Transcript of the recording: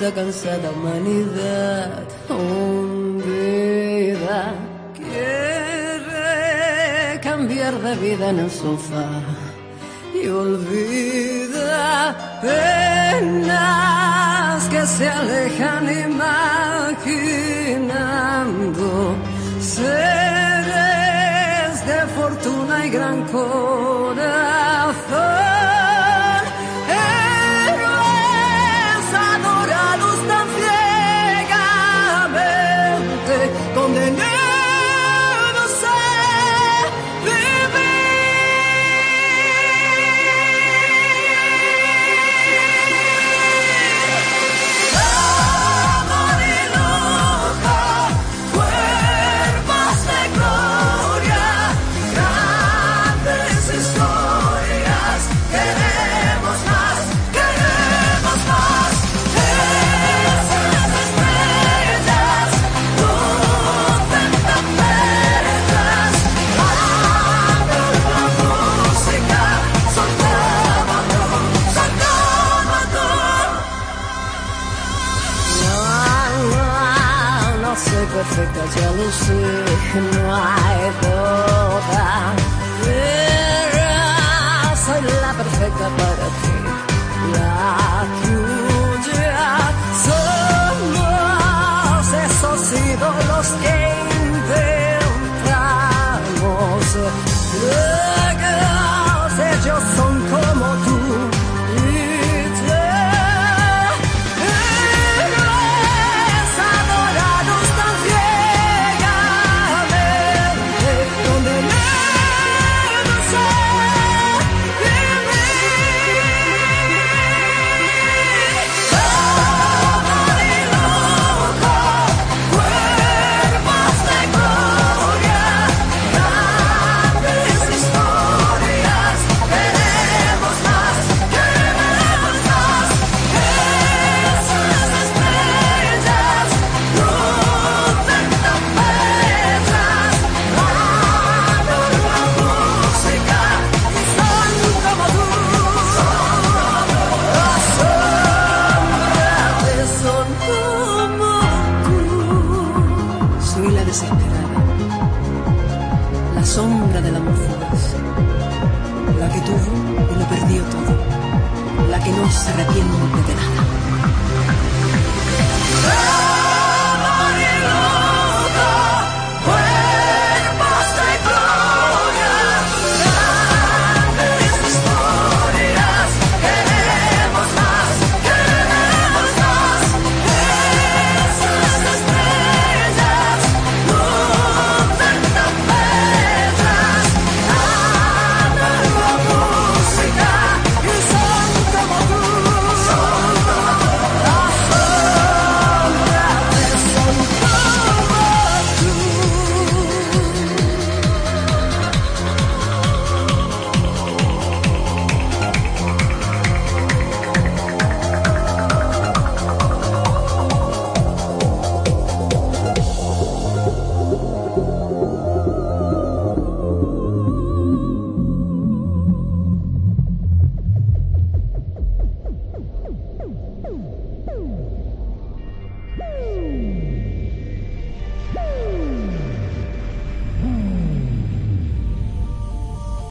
esa cansada humanidad hundida quiere cambiar de vida en el sofá y olvida penas que se alejan imaginando seres de fortuna y gran corazón. Эта целушная boda Era, soy la perfecta para sombra del amor fugaz, la que tuvo y lo perdió todo, la que no se arrepiente de nada.